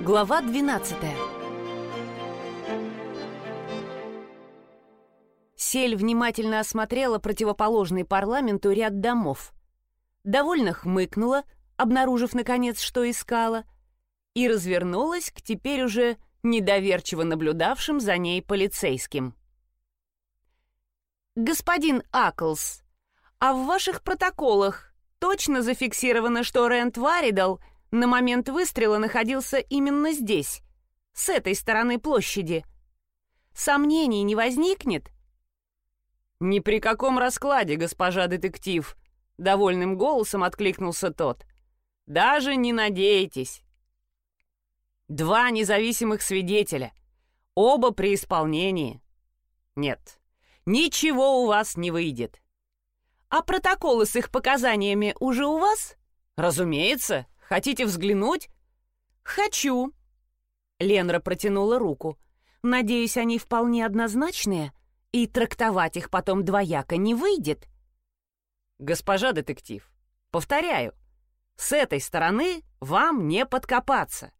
Глава 12 Сель внимательно осмотрела противоположный парламенту ряд домов. Довольно хмыкнула, обнаружив, наконец, что искала, и развернулась к теперь уже недоверчиво наблюдавшим за ней полицейским. «Господин Аклс, а в ваших протоколах точно зафиксировано, что Рент Варидал на момент выстрела находился именно здесь, с этой стороны площади? Сомнений не возникнет?» «Ни при каком раскладе, госпожа детектив», — довольным голосом откликнулся тот. «Даже не надейтесь. Два независимых свидетеля, оба при исполнении. Нет, ничего у вас не выйдет. А протоколы с их показаниями уже у вас? Разумеется. Хотите взглянуть? Хочу. Ленра протянула руку. Надеюсь, они вполне однозначные, и трактовать их потом двояко не выйдет. Госпожа детектив, повторяю, с этой стороны вам не подкопаться.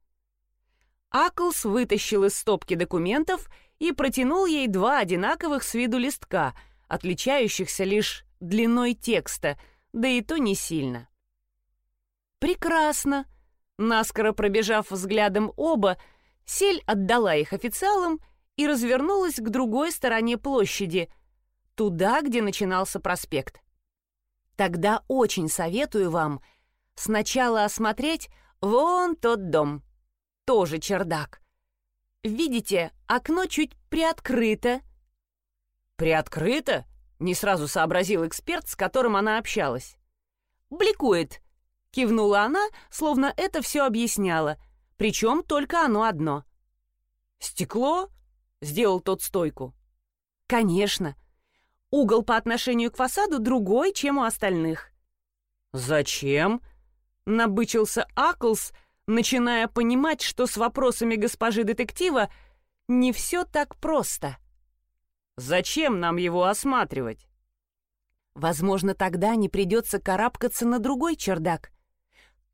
Аклс вытащил из стопки документов и протянул ей два одинаковых с виду листка, отличающихся лишь длиной текста, да и то не сильно. «Прекрасно!» Наскоро пробежав взглядом оба, Сель отдала их официалам и развернулась к другой стороне площади, туда, где начинался проспект. Тогда очень советую вам сначала осмотреть вон тот дом. Тоже чердак. Видите, окно чуть приоткрыто. «Приоткрыто?» — не сразу сообразил эксперт, с которым она общалась. «Бликует», — кивнула она, словно это все объясняло, причем только оно одно. «Стекло?» Сделал тот стойку. Конечно. Угол по отношению к фасаду другой, чем у остальных. Зачем? Набычился Аклс, начиная понимать, что с вопросами госпожи детектива не все так просто. Зачем нам его осматривать? Возможно, тогда не придется карабкаться на другой чердак.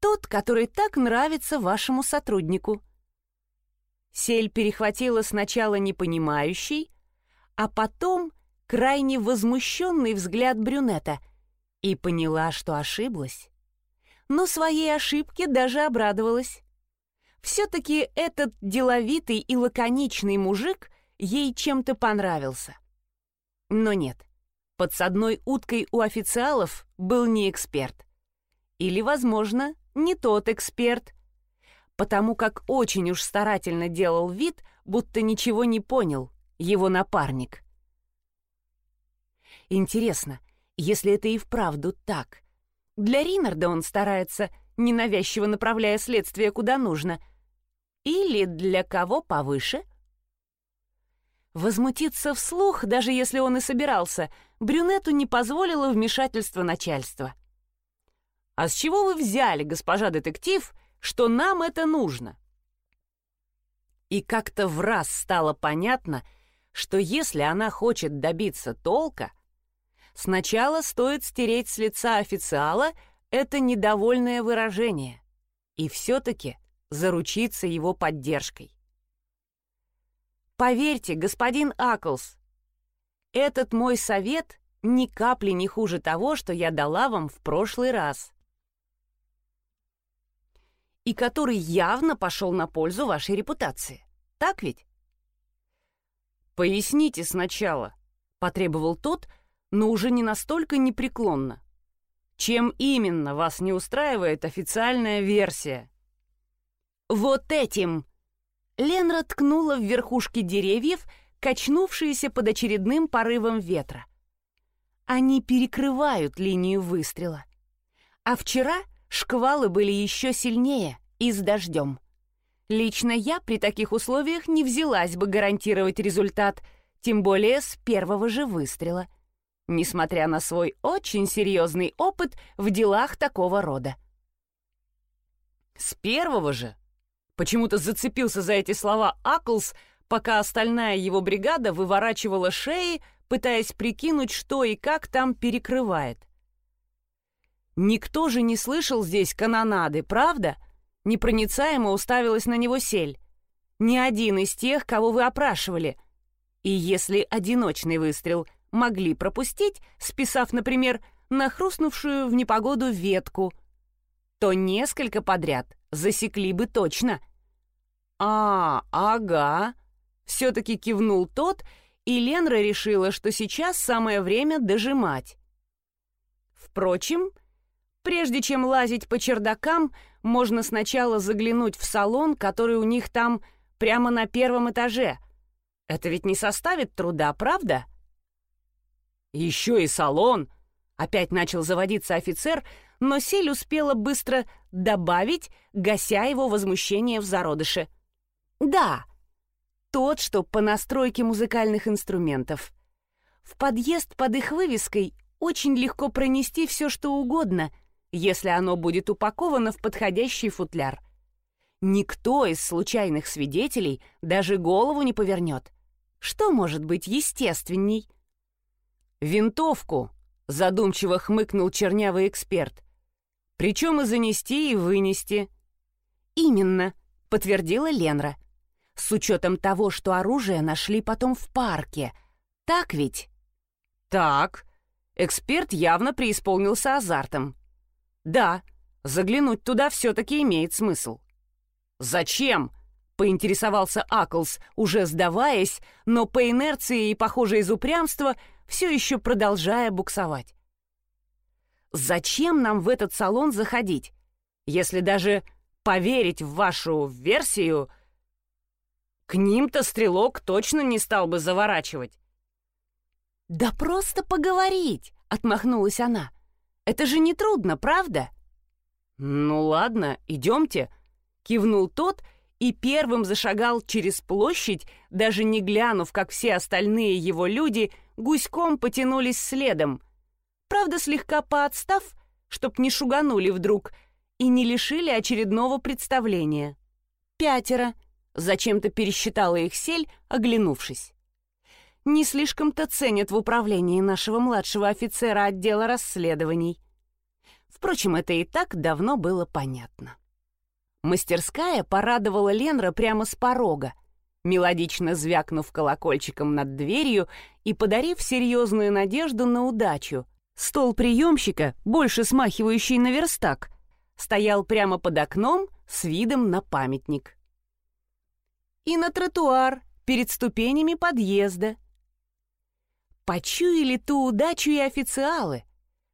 Тот, который так нравится вашему сотруднику. Сель перехватила сначала непонимающий, а потом крайне возмущенный взгляд брюнета и поняла, что ошиблась. Но своей ошибке даже обрадовалась. Все-таки этот деловитый и лаконичный мужик ей чем-то понравился. Но нет, подсадной уткой у официалов был не эксперт. Или, возможно, не тот эксперт, потому как очень уж старательно делал вид, будто ничего не понял, его напарник. Интересно, если это и вправду так, для Ринарда он старается, ненавязчиво направляя следствие куда нужно, или для кого повыше? Возмутиться вслух, даже если он и собирался, брюнету не позволило вмешательство начальства. «А с чего вы взяли, госпожа детектив, — что нам это нужно. И как-то в раз стало понятно, что если она хочет добиться толка, сначала стоит стереть с лица официала это недовольное выражение и все-таки заручиться его поддержкой. Поверьте, господин Аклс, этот мой совет ни капли не хуже того, что я дала вам в прошлый раз и который явно пошел на пользу вашей репутации. Так ведь? «Поясните сначала», — потребовал тот, но уже не настолько непреклонно. «Чем именно вас не устраивает официальная версия?» «Вот этим!» Ленра ткнула в верхушки деревьев, качнувшиеся под очередным порывом ветра. Они перекрывают линию выстрела. А вчера Шквалы были еще сильнее и с дождем. Лично я при таких условиях не взялась бы гарантировать результат, тем более с первого же выстрела, несмотря на свой очень серьезный опыт в делах такого рода. «С первого же?» Почему-то зацепился за эти слова Аклс, пока остальная его бригада выворачивала шеи, пытаясь прикинуть, что и как там перекрывает. Никто же не слышал здесь канонады, правда? Непроницаемо уставилась на него сель. Ни один из тех, кого вы опрашивали. И если одиночный выстрел могли пропустить, списав, например, на хрустнувшую в непогоду ветку, то несколько подряд засекли бы точно. «А, ага», — все-таки кивнул тот, и Ленра решила, что сейчас самое время дожимать. Впрочем, прежде чем лазить по чердакам, можно сначала заглянуть в салон, который у них там прямо на первом этаже. Это ведь не составит труда, правда? Еще и салон. Опять начал заводиться офицер, но Сель успела быстро добавить, гася его возмущение в зародыше. Да, тот, что по настройке музыкальных инструментов. В подъезд под их вывеской очень легко пронести все, что угодно, если оно будет упаковано в подходящий футляр. Никто из случайных свидетелей даже голову не повернет. Что может быть естественней? «Винтовку», — задумчиво хмыкнул чернявый эксперт. «Причем и занести, и вынести». «Именно», — подтвердила Ленра. «С учетом того, что оружие нашли потом в парке. Так ведь?» «Так». Эксперт явно преисполнился азартом. «Да, заглянуть туда все-таки имеет смысл». «Зачем?» — поинтересовался Аклс, уже сдаваясь, но по инерции и, похоже, из упрямства, все еще продолжая буксовать. «Зачем нам в этот салон заходить, если даже поверить в вашу версию, к ним-то стрелок точно не стал бы заворачивать?» «Да просто поговорить!» — отмахнулась она. «Это же не трудно, правда?» «Ну ладно, идемте», Кивнул тот и первым зашагал через площадь, даже не глянув, как все остальные его люди гуськом потянулись следом. Правда, слегка поотстав, чтоб не шуганули вдруг и не лишили очередного представления. «Пятеро», — зачем-то пересчитала их сель, оглянувшись. «Не слишком-то ценят в управлении нашего младшего офицера отдела расследований». Впрочем, это и так давно было понятно. Мастерская порадовала Ленра прямо с порога, мелодично звякнув колокольчиком над дверью и подарив серьезную надежду на удачу. Стол приемщика, больше смахивающий на верстак, стоял прямо под окном с видом на памятник. И на тротуар, перед ступенями подъезда. Почуяли ту удачу и официалы.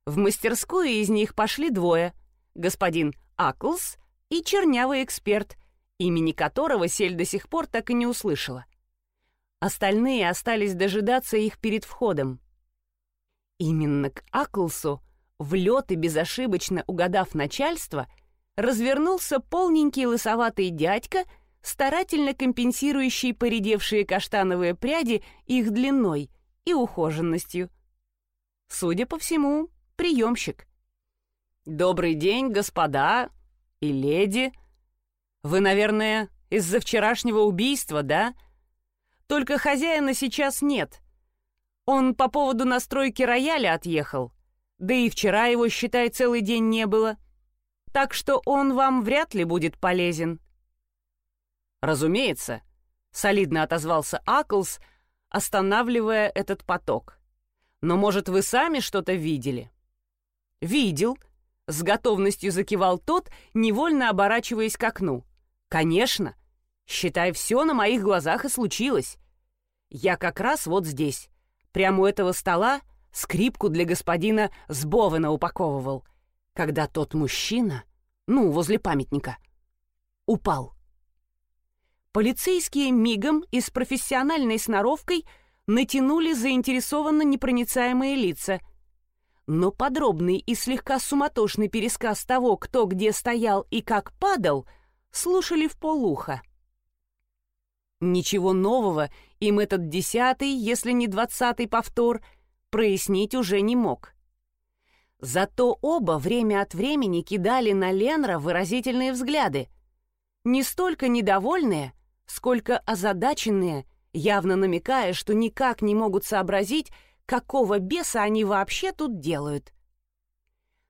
В мастерскую из них пошли двое. Господин Аклс и чернявый эксперт, имени которого Сель до сих пор так и не услышала. Остальные остались дожидаться их перед входом. Именно к Аклсу, в лед и безошибочно угадав начальство, развернулся полненький лысоватый дядька, старательно компенсирующий поредевшие каштановые пряди их длиной и ухоженностью. Судя по всему, приемщик. «Добрый день, господа!» и леди. Вы, наверное, из-за вчерашнего убийства, да? Только хозяина сейчас нет. Он по поводу настройки рояля отъехал. Да и вчера его, считай, целый день не было. Так что он вам вряд ли будет полезен. Разумеется, солидно отозвался Аклс, останавливая этот поток. Но, может, вы сами что-то видели? Видел, — с готовностью закивал тот, невольно оборачиваясь к окну. «Конечно. Считай, все на моих глазах и случилось. Я как раз вот здесь, прямо у этого стола, скрипку для господина Сбовена упаковывал, когда тот мужчина, ну, возле памятника, упал. Полицейские мигом и с профессиональной сноровкой натянули заинтересованно непроницаемые лица — но подробный и слегка суматошный пересказ того, кто где стоял и как падал, слушали в полуха. Ничего нового им этот десятый, если не двадцатый повтор, прояснить уже не мог. Зато оба время от времени кидали на Ленра выразительные взгляды. Не столько недовольные, сколько озадаченные, явно намекая, что никак не могут сообразить, какого беса они вообще тут делают.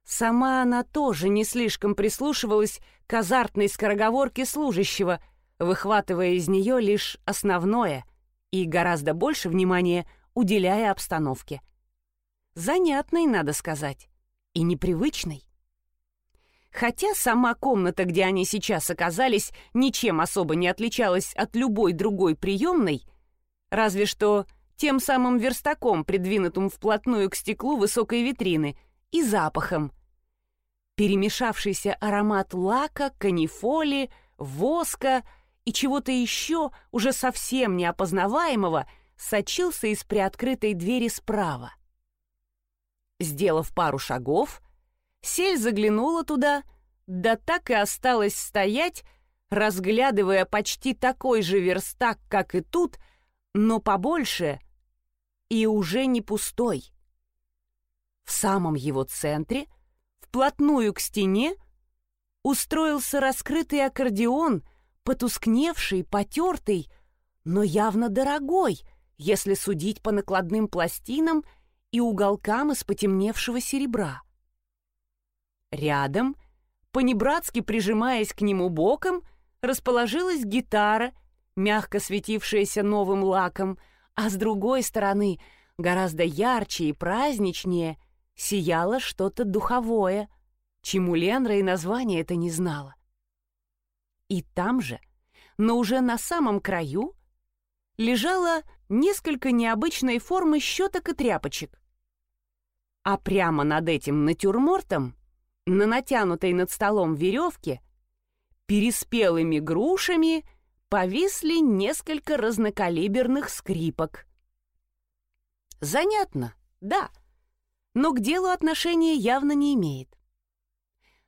Сама она тоже не слишком прислушивалась к азартной скороговорке служащего, выхватывая из нее лишь основное и гораздо больше внимания уделяя обстановке. Занятной, надо сказать, и непривычной. Хотя сама комната, где они сейчас оказались, ничем особо не отличалась от любой другой приемной, разве что тем самым верстаком, придвинутым вплотную к стеклу высокой витрины, и запахом. Перемешавшийся аромат лака, канифоли, воска и чего-то еще уже совсем неопознаваемого сочился из приоткрытой двери справа. Сделав пару шагов, Сель заглянула туда, да так и осталась стоять, разглядывая почти такой же верстак, как и тут, но побольше и уже не пустой. В самом его центре, вплотную к стене, устроился раскрытый аккордеон, потускневший, потертый, но явно дорогой, если судить по накладным пластинам и уголкам из потемневшего серебра. Рядом, понебратски прижимаясь к нему боком, расположилась гитара, мягко светившаяся новым лаком, а с другой стороны, гораздо ярче и праздничнее, сияло что-то духовое, чему Ленра и название это не знала. И там же, но уже на самом краю, лежало несколько необычной формы щеток и тряпочек. А прямо над этим натюрмортом на натянутой над столом веревке переспелыми грушами повисли несколько разнокалиберных скрипок. Занятно, да, но к делу отношения явно не имеет.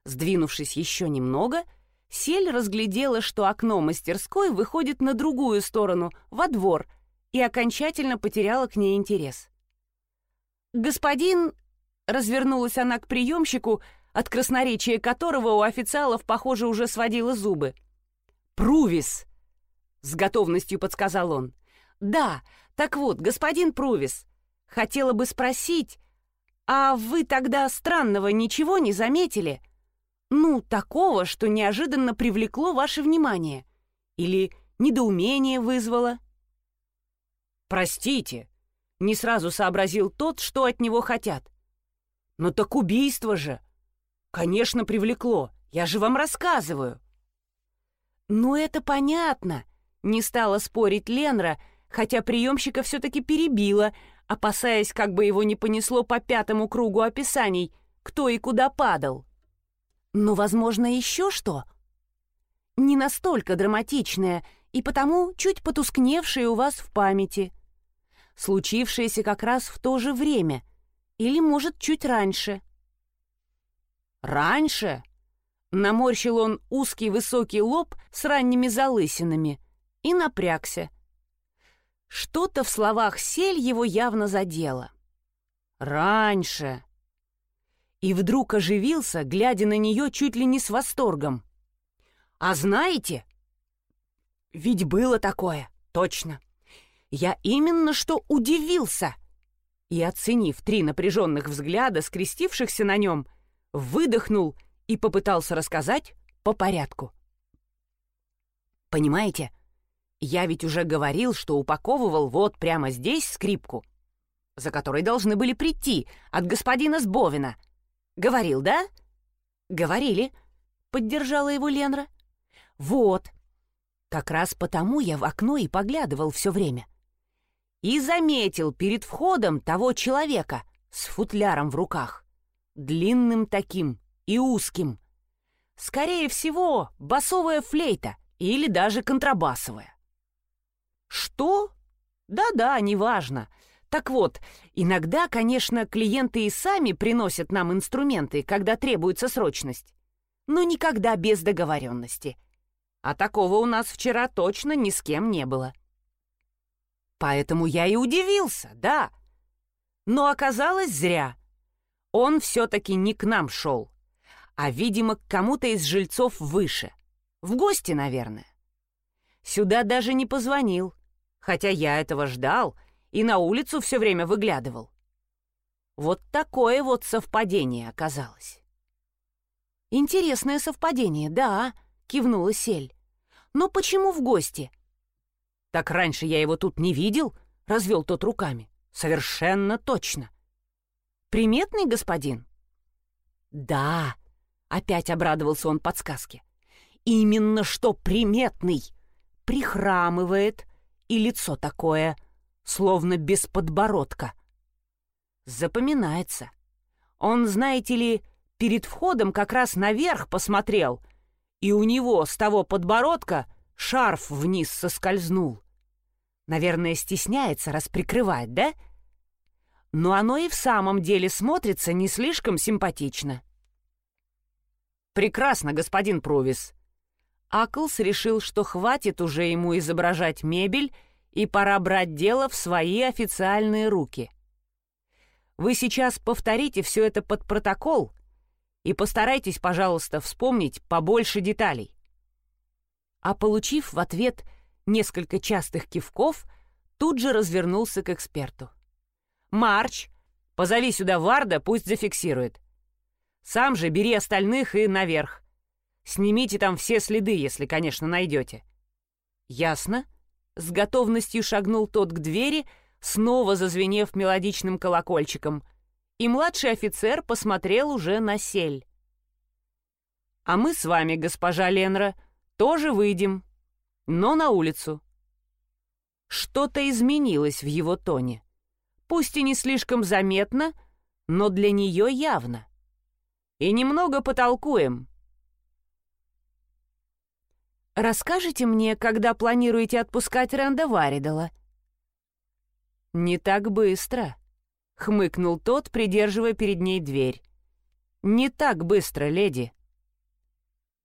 Сдвинувшись еще немного, Сель разглядела, что окно мастерской выходит на другую сторону, во двор, и окончательно потеряла к ней интерес. «Господин...» — развернулась она к приемщику, от красноречия которого у официалов, похоже, уже сводило зубы. «Прувис!» — с готовностью подсказал он. «Да, так вот, господин Прувис, хотела бы спросить, а вы тогда странного ничего не заметили? Ну, такого, что неожиданно привлекло ваше внимание или недоумение вызвало?» «Простите», — не сразу сообразил тот, что от него хотят. «Но так убийство же!» «Конечно, привлекло. Я же вам рассказываю». «Ну, это понятно», — не стала спорить Ленра, хотя приемщика все-таки перебила, опасаясь, как бы его не понесло по пятому кругу описаний, кто и куда падал. «Но, возможно, еще что?» «Не настолько драматичное и потому чуть потускневшее у вас в памяти. Случившееся как раз в то же время или, может, чуть раньше». «Раньше?» Наморщил он узкий высокий лоб с ранними залысинами и напрягся. Что-то в словах сель его явно задело. «Раньше!» И вдруг оживился, глядя на нее чуть ли не с восторгом. «А знаете?» «Ведь было такое, точно. Я именно что удивился!» И, оценив три напряженных взгляда, скрестившихся на нем, выдохнул и попытался рассказать по порядку. Понимаете, я ведь уже говорил, что упаковывал вот прямо здесь скрипку, за которой должны были прийти от господина Сбовина. Говорил, да? Говорили, поддержала его Ленра. Вот. Как раз потому я в окно и поглядывал все время. И заметил перед входом того человека с футляром в руках. Длинным таким и узким. Скорее всего, басовая флейта или даже контрабасовая. Что? Да-да, неважно. Так вот, иногда, конечно, клиенты и сами приносят нам инструменты, когда требуется срочность. Но никогда без договоренности. А такого у нас вчера точно ни с кем не было. Поэтому я и удивился, да. Но оказалось зря. Он все-таки не к нам шел, а, видимо, к кому-то из жильцов выше. В гости, наверное. Сюда даже не позвонил, хотя я этого ждал и на улицу все время выглядывал. Вот такое вот совпадение оказалось. «Интересное совпадение, да», — кивнула Сель. «Но почему в гости?» «Так раньше я его тут не видел», — развел тот руками. «Совершенно точно». «Приметный господин?» «Да», — опять обрадовался он подсказке. «Именно что приметный. Прихрамывает, и лицо такое, словно без подбородка. Запоминается. Он, знаете ли, перед входом как раз наверх посмотрел, и у него с того подбородка шарф вниз соскользнул. Наверное, стесняется, раз прикрывает, да? Но оно и в самом деле смотрится не слишком симпатично. «Прекрасно, господин Провис». Аклс решил, что хватит уже ему изображать мебель, и пора брать дело в свои официальные руки. Вы сейчас повторите все это под протокол и постарайтесь, пожалуйста, вспомнить побольше деталей. А получив в ответ несколько частых кивков, тут же развернулся к эксперту. «Марч, позови сюда Варда, пусть зафиксирует. Сам же бери остальных и наверх. Снимите там все следы, если, конечно, найдете». «Ясно?» — с готовностью шагнул тот к двери, снова зазвенев мелодичным колокольчиком, и младший офицер посмотрел уже на сель. «А мы с вами, госпожа Ленра, тоже выйдем, но на улицу». Что-то изменилось в его тоне. Пусть и не слишком заметно, но для нее явно. И немного потолкуем. «Расскажите мне, когда планируете отпускать Рэнда Варидала?» «Не так быстро», — хмыкнул тот, придерживая перед ней дверь. «Не так быстро, леди».